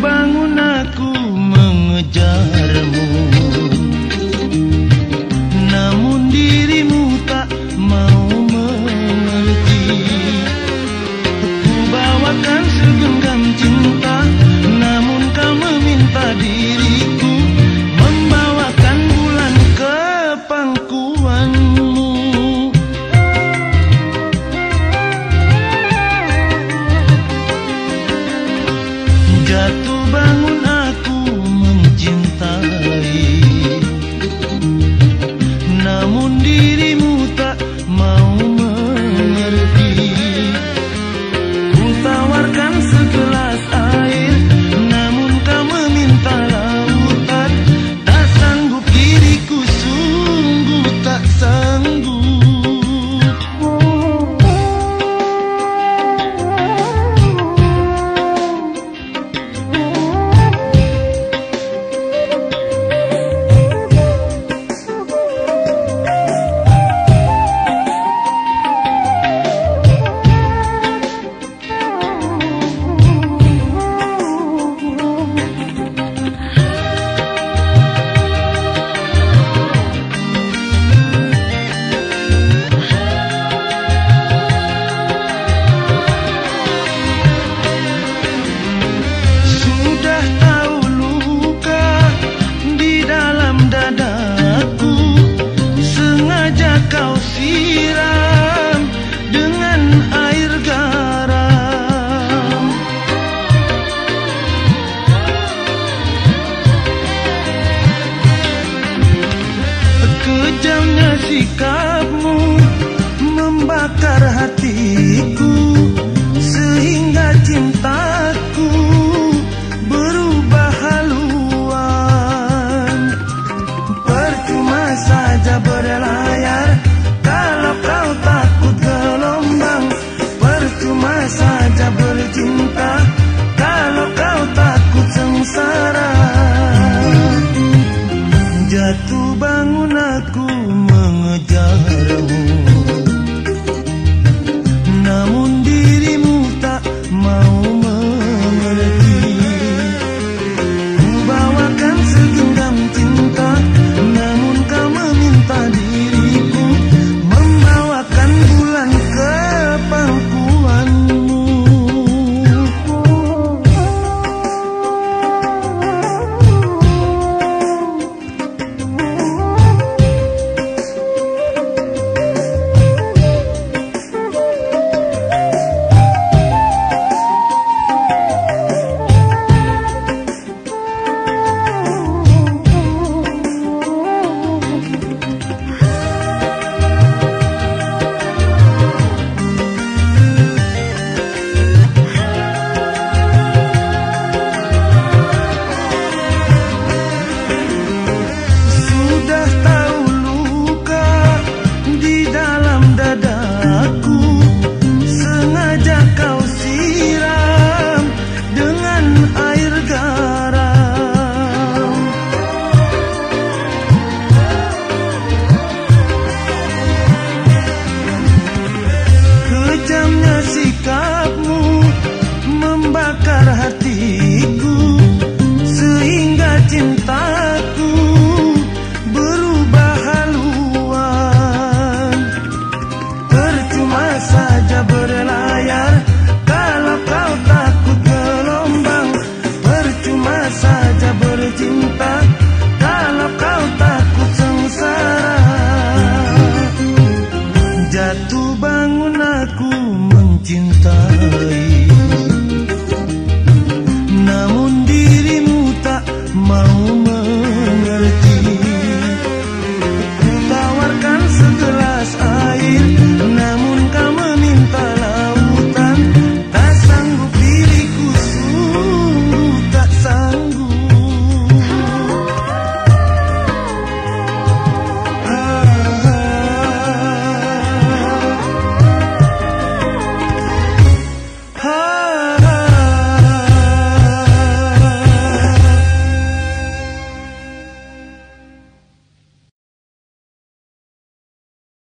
bangun aku mengejarmu. Kejamnya sikapmu membakar hatiku tinta.